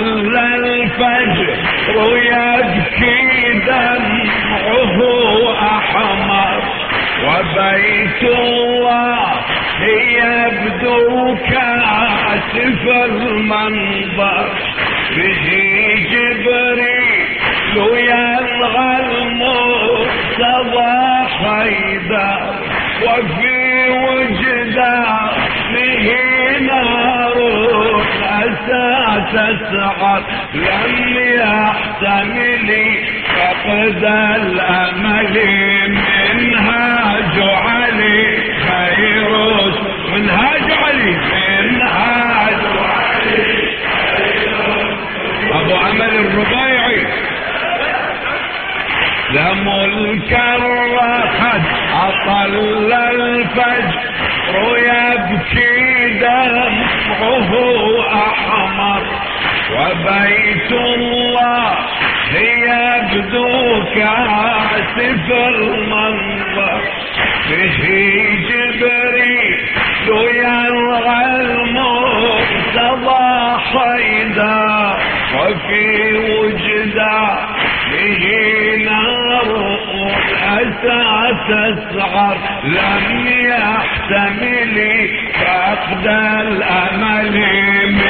أطل الفجر يبكي دمعه أحمر. وبيت الله يبدو كأسف المنظر. به جبريل يلغى المرتضى حيدر. وفي وجدانه تسعر لم يحتمل فقد الأمل. وبيت الله يبدو كاسف المنظر. به جبريل يلغى المرتضى حيدا. وفي وجدانه نار الأسى تسعر. لم يحتمل فقد الأمل منهاج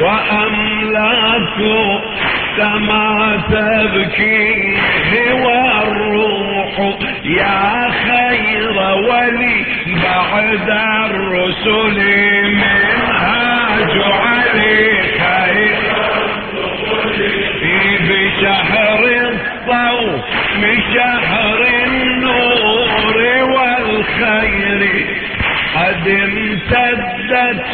وأملاك كما تبكي هو الروح يا خير ولي بعد الرسل منهاج عليك في بشهر الصوم شهر النور والخير. قد امتدت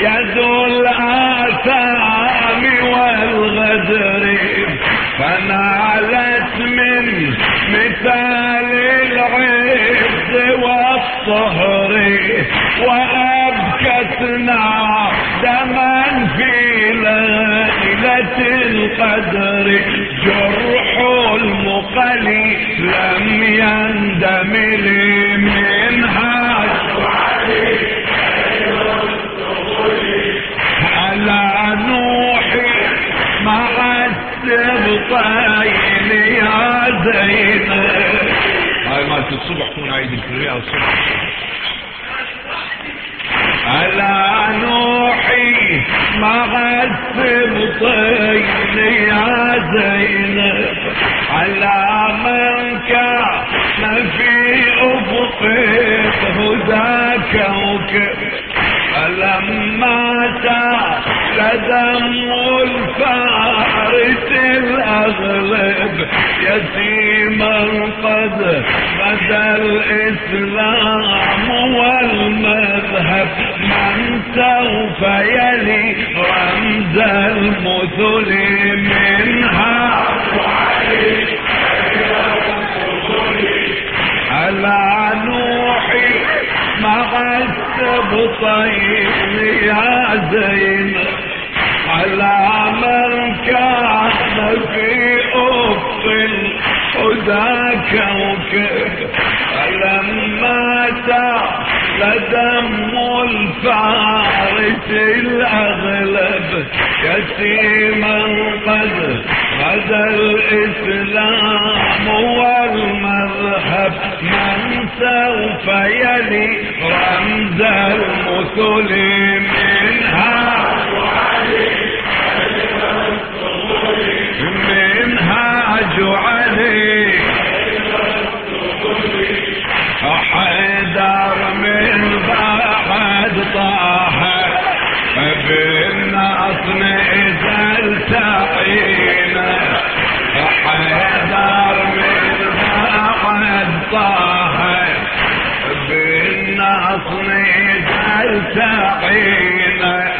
يد الآثام والغدر. فنالت من مثال العز والطهر. وأبكتنا دما في ليلة القدر. جرح المقلي لم يندمل الصبح كون عيد الكرية الصبح على نوحي مع السبطين يا زينب على من كان في افقك هدى كوكب فلما سال دم الفارس الاغلب يتيما قد بدا الإسلام والمذهب من سوف يلي رمز المثل منها. على نوحي مع السبطين يا زين. على من كان في أفق الهدى كوكب فلما سال دم الفارس الأغلب يتيما قد غدا الإسلام والمذهب من سوف يلي رمز المثل منها منهاج علي في الناس نزلت عينا حيدر من بعد طه في الناس نزلت عينا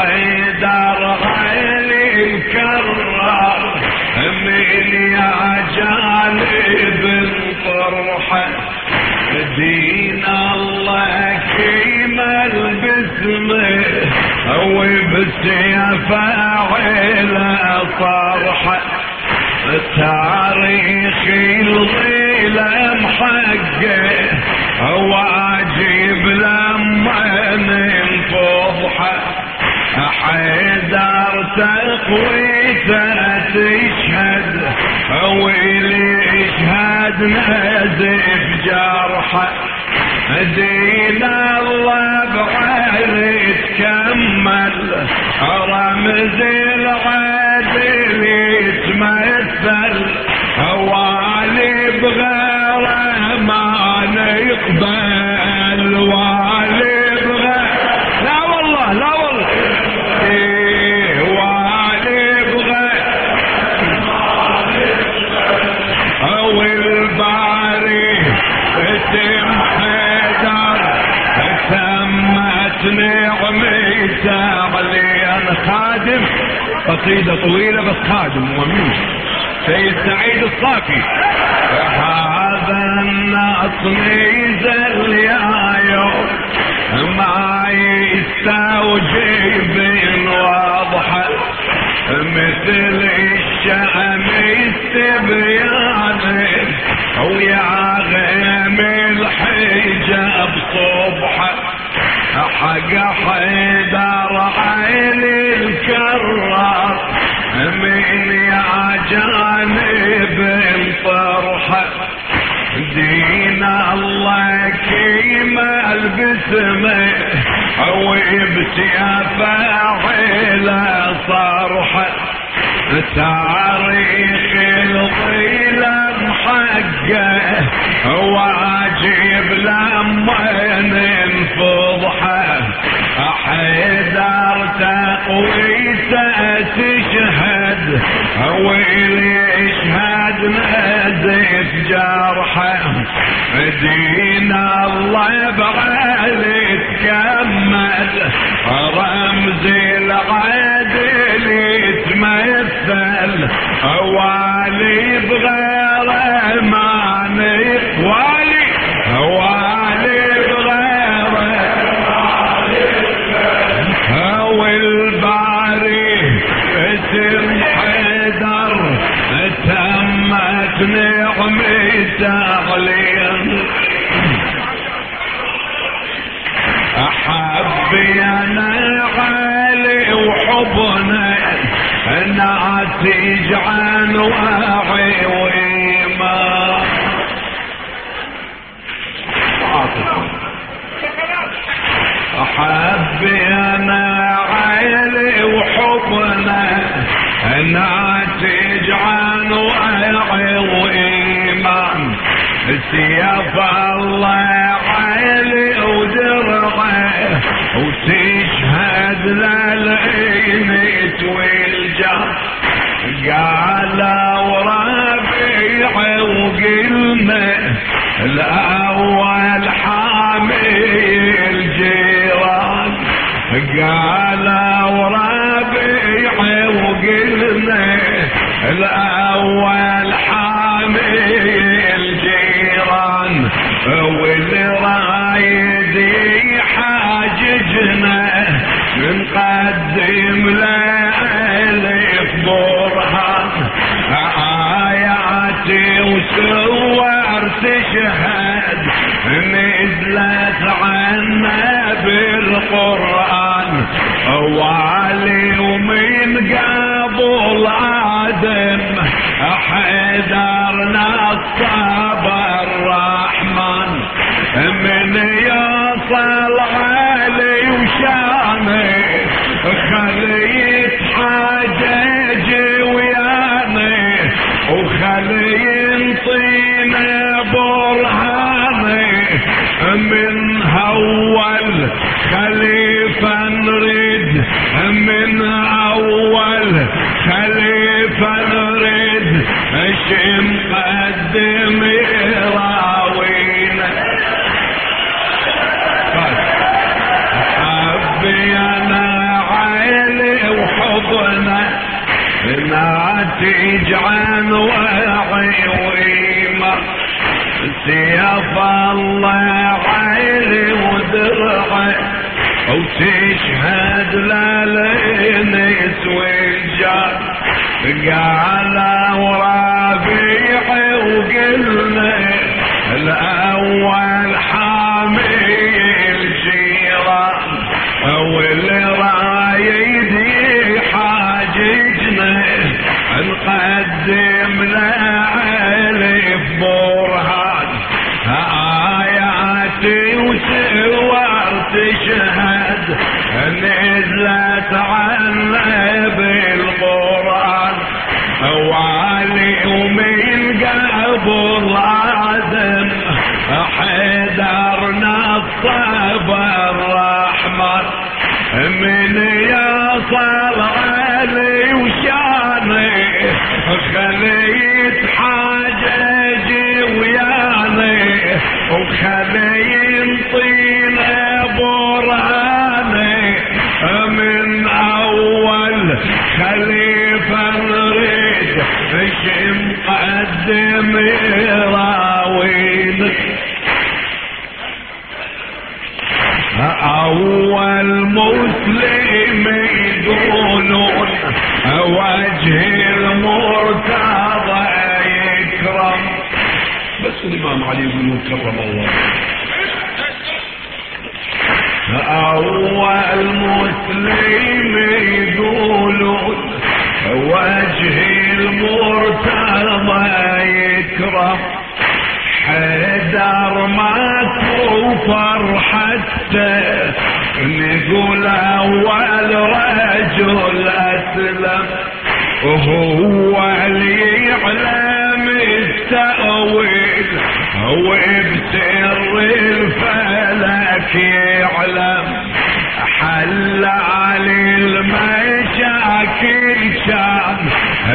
حيدر غير الكرار من يا جانب الطرحة دين الله كيمل باسمه وبسيف عيله طرحه تاريخ الظلم حقه حيدر تقويته تشهد واللي يشهد نزف جرحه دين الله بعير تكمل رمز العدل يتمثل. والي بغيره ما نقبل قصيدة طويلة بس خادم ومين. سيد سعيد الصافي. هذا الناس نزل يا يوم ما يستوجب واضحة مثل الشام استبيان. ويا غيم الحجاب صبحه حق حيدر عين الكرار من يا جانب الفرحة دين الله كيمل باسمه أو بسياف عيله صرحه تاريخ الظلم حقه واجب لما ننفضحه حيدر تقويته تشهد واللي يشهد نزف جرحه دين الله بعلي تكمل رمز العدل يتمثل والي بغيره ما سيف الله عيلي ودرعه وتشهد للعين والجاه قال وربيع الأول آدم حذرنا الصبر الرحمن. من يصل علي وشاني خلي يتحاجج وياني وخلي ينطينا برهاني من ناتج عن وعي ويمة سيف الله عيلي ودرعي وتشهد للإنس والجار قال ورابيعي من يصل علي وشاني خليت حاججي وياني وخلي ينطينا برهاني من أول خليفة نريد إيش مقدم بس الإمام علي يقول كرم الله اول مسلم يقولون وجه المرتضى حيدر ما كفر حتى نقول أول رجل أسلم. وهو اللي التأويل هو بسر الفلك يعلم حل علي المشاكل كان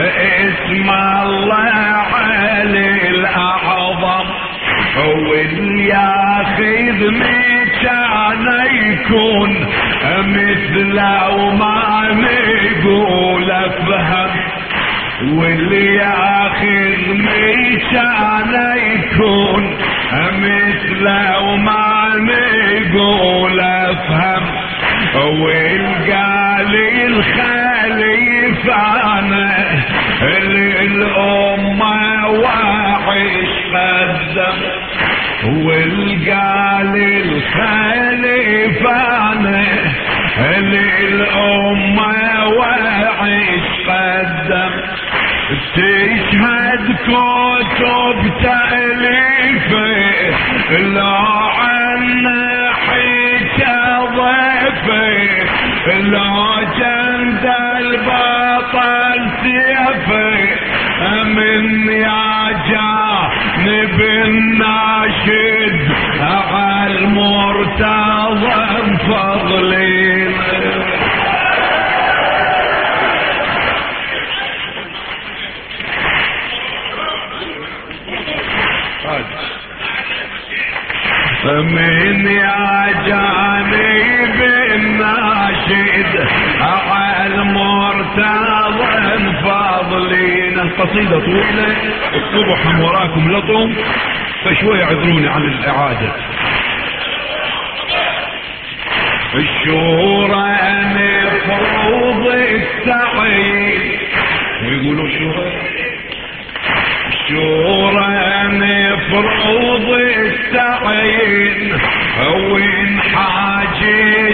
اسم الله علي الاعظم واللي ياخذ مكانه يكون مثله وما نقول أفهم. واللي ياخذ مكانه يكون مثله وما نقول أفهم. والقالي أنا للأمة وعيش قدم. والقالي أنا للأمة وعيش قدم. تشهد كتب تأليفه لا عنا حيث ضيفه لا جند البطل سيفه. من يا جانب الناشد من يا جانب الناشد على المرتضى فاضلين. القصيدة طويلة الصبح هم وراكم لطم فشوي اعذروني عن الإعادة. الشورى مفروض التعيين. ويقولوا شورى شورى مفروض التعيين وين حاجة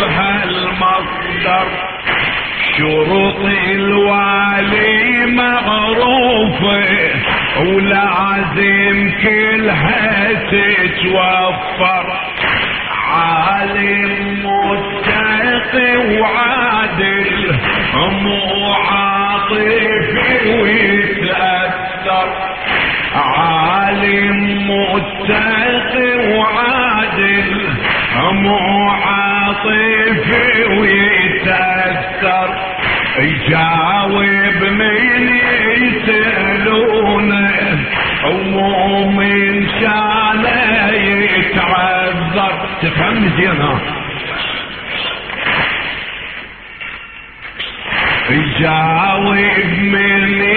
بهالمصدر؟ شروط الوالي معروفة ولازم كلها تتوفر. عالم متقي وعادل مو عاطفي أكثر عالم متقي وعادل معاطف عاطفي ويتأثر. يجاوب من يسألونه ومو من شانه يتعذر. تفهم زين يجاوب من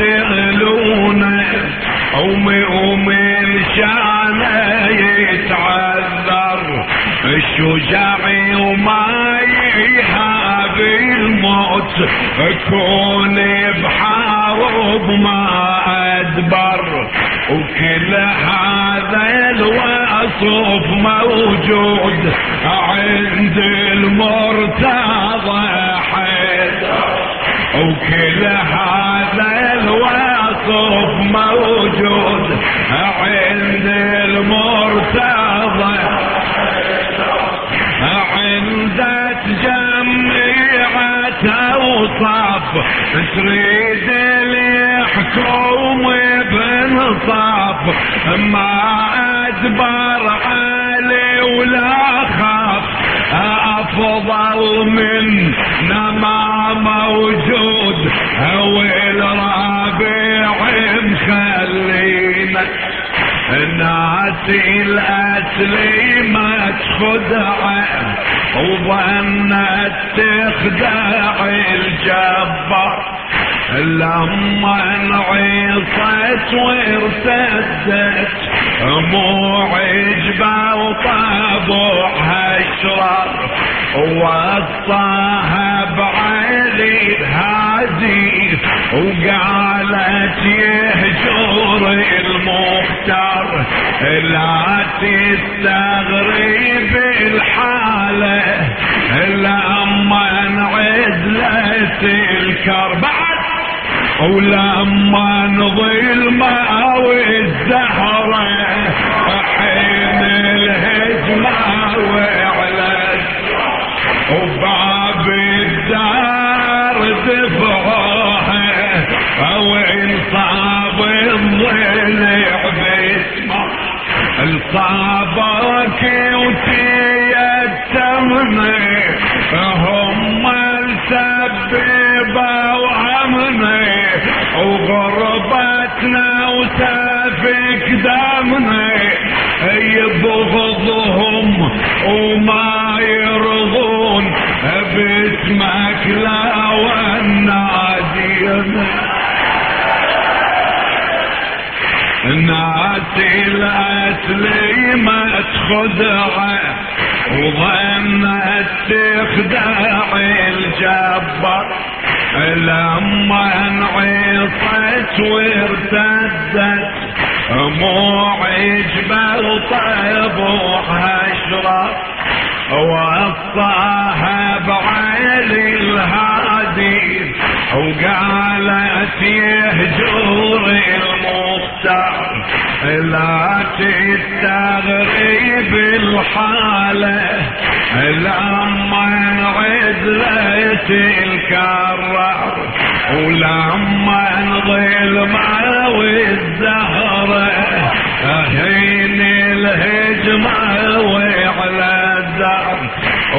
يسألونه ومن شانه يتعذر. الشجاع وما يهاب الموت. كون بحارب ما أدبر. وكل هذا الوصف موجود عند المرتضى حيدر. وكل تريد اليحكم بنصاف ما أدبر علي ولا خاف. أفضل من ما موجود هو الرابع مخلينا. ناسي الاسلي ما تخدع وظنت تخدع لما انعصت وارتدت مو عجبة وطابعها اشرار وصاها بعلي الهادي وقالت يهجر المختار لا تستغرب الحالة لما انعزلت الكربعة ولما نظلمة والزهرة حين الهجمة وعلت وباب الدار دفعوها أو إنصاب الضلع وما يرضون باسمك لا والنادين الاسلي ما تخدع وظنت تخدع الجبر. لما انعصت وارتدت مو عجبة وطيبوها اشرف وصاها بعلي الهادي وقالت يهجر المختار لا تستغرب الحالة لما انعزلت الكرر ولما انظلمة والزهرة هين الدار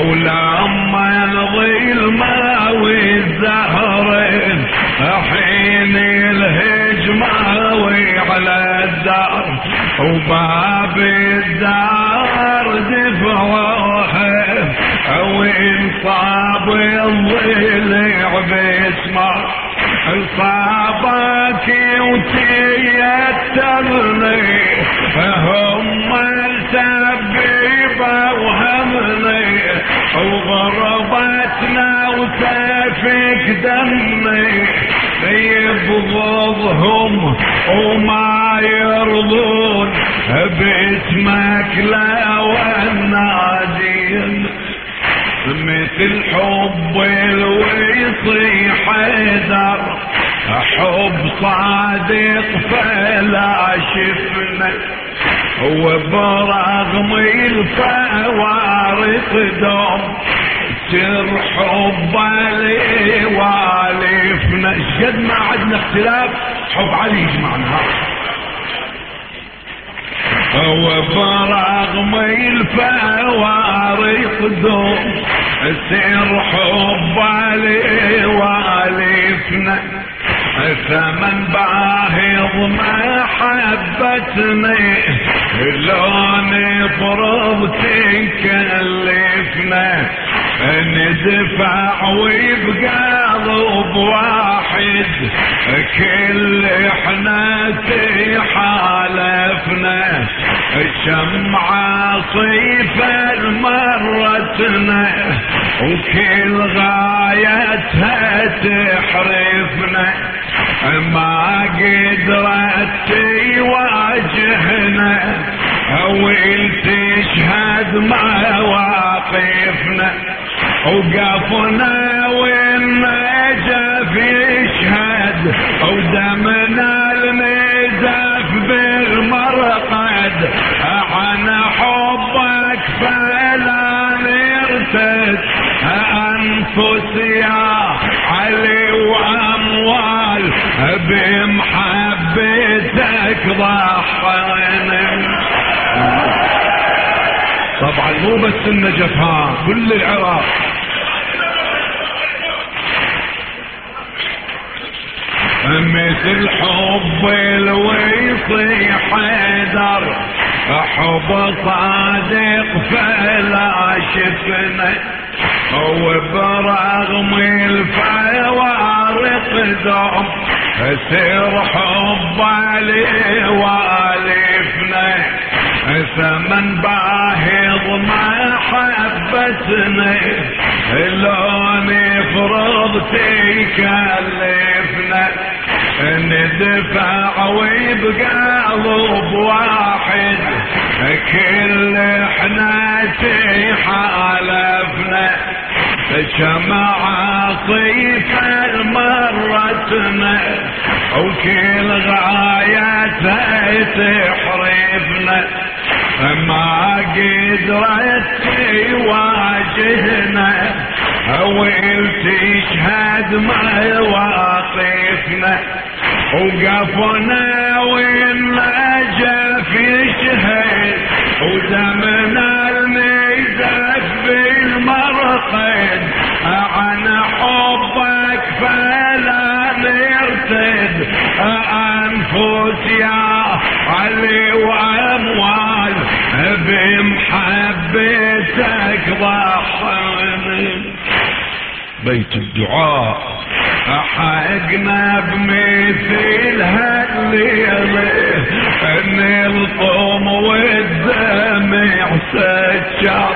ولما الظلمة والزهرة حين الهجمة وعلى الدار. وباب الدار دفعوها. وإنصاب الضلع باسمه دمي يبغضهم وما يرضون. باسمك لا والنادين مثل حب الويصي حيدر. حب صادق فلا شفنا. وبرغم الفوارق دوم سر حب علي والفنا شد ما عندنا اختلاف حب علي يجمعنا وبرغم الفوارق دوم سر حب علي والفنا ثمن باهظ محبتني لو نفرض تكلفنا ندفع ويبقى ضب واحد. كل إحنا تحالفنا الشمعة صيفة مرتنا. وكل غايتها تحرفنا. ما قدرت تواجهنا أو تشهد مواقفنا. وقفنا والنجف يشهد ودمنا المزف بالمرقد عن حبك فلا نرتد انفس يا علي وأموال بمحبتك ضحينا. طبعا مو بس النجف ها كل العراق. مثل حب الويصي حيدر حب صادق فلا شفنا وبرغم الفوارق دوم سير حب علي والفنا ثمن باهظ محبتنا لو نفرض تكلفنا ندفع ويبقى ضب واحد كل إحنا تحالفنا شمع صيفة مرتنا وكل غايتها تحرفنا. ما قدرت تواجهنا. تشهد مواقفنا وقفنا والنجف يشهد ودمنا الميزف بالمرقد عن حبك فلا نرتد انفس يا علي وأموال بمحبتك ضحنا بيت الدعاء. حقنا بمثل هالليلة إن القوم والدمع سجر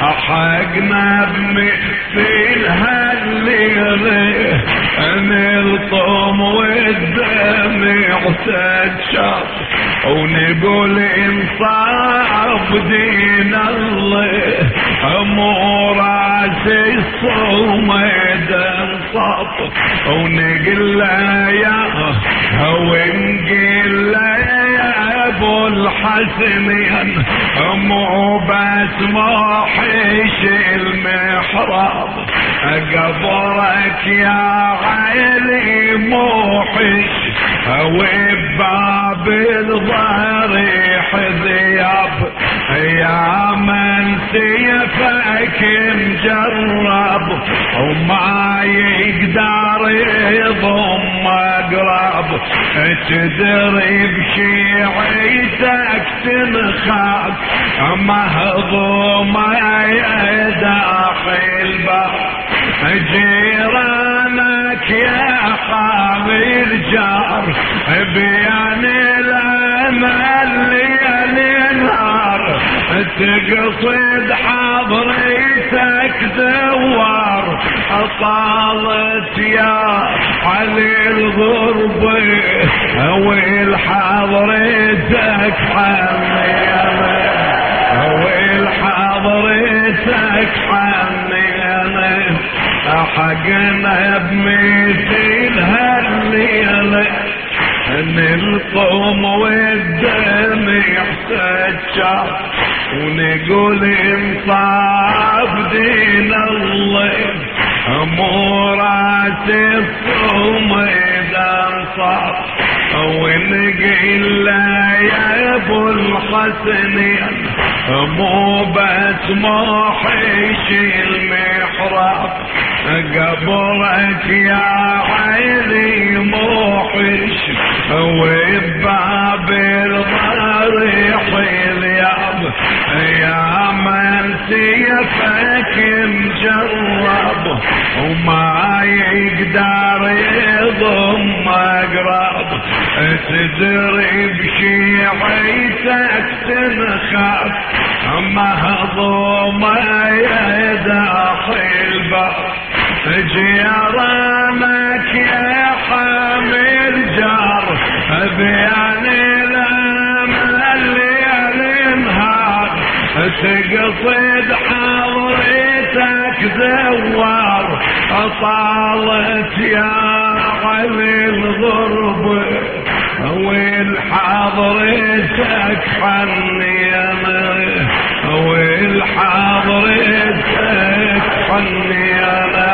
حقنا بمثل هالليلة إن القوم والدمع سجر ونقول انصاف دين الله مو راس الصمد انصاف. ونقول له يا ونقول له يا أبو الحسنين مو بس محيش المحراب. قبرك يا عيلي موحش وباب الضريح ذياب يا من سيفك مجرب وما يقدر يضم أقرب. تدري بشيعتك تنخاف يا داخل باب. جيرانك يا حامي الجار بيان الأمل ليل نهار. تقصد حضرتك دوار طالت يا علي الغربة ويل حضرتك حميانة ويل حضرتك حميانة حقنا بمثل هالليلة إن القوم والدمع سجر ونقول إنصاف دين الله مو راس الصوم إذا انصاف. ونقول لا يا أبو الحسنين مو بس محيش المحراب. قبرك يا عيني موحش وباب الضريح الياب يا من سيفك مجرب وما يقدر يضم أقرب. تدري بشيعتك تنخاف مهضومة يا داخل يا حامل جار النهار تقصد حضرتك دوار طالت يا علي الغرب. والحضرتك حنيمه والحضرتك حنيمه اعوذ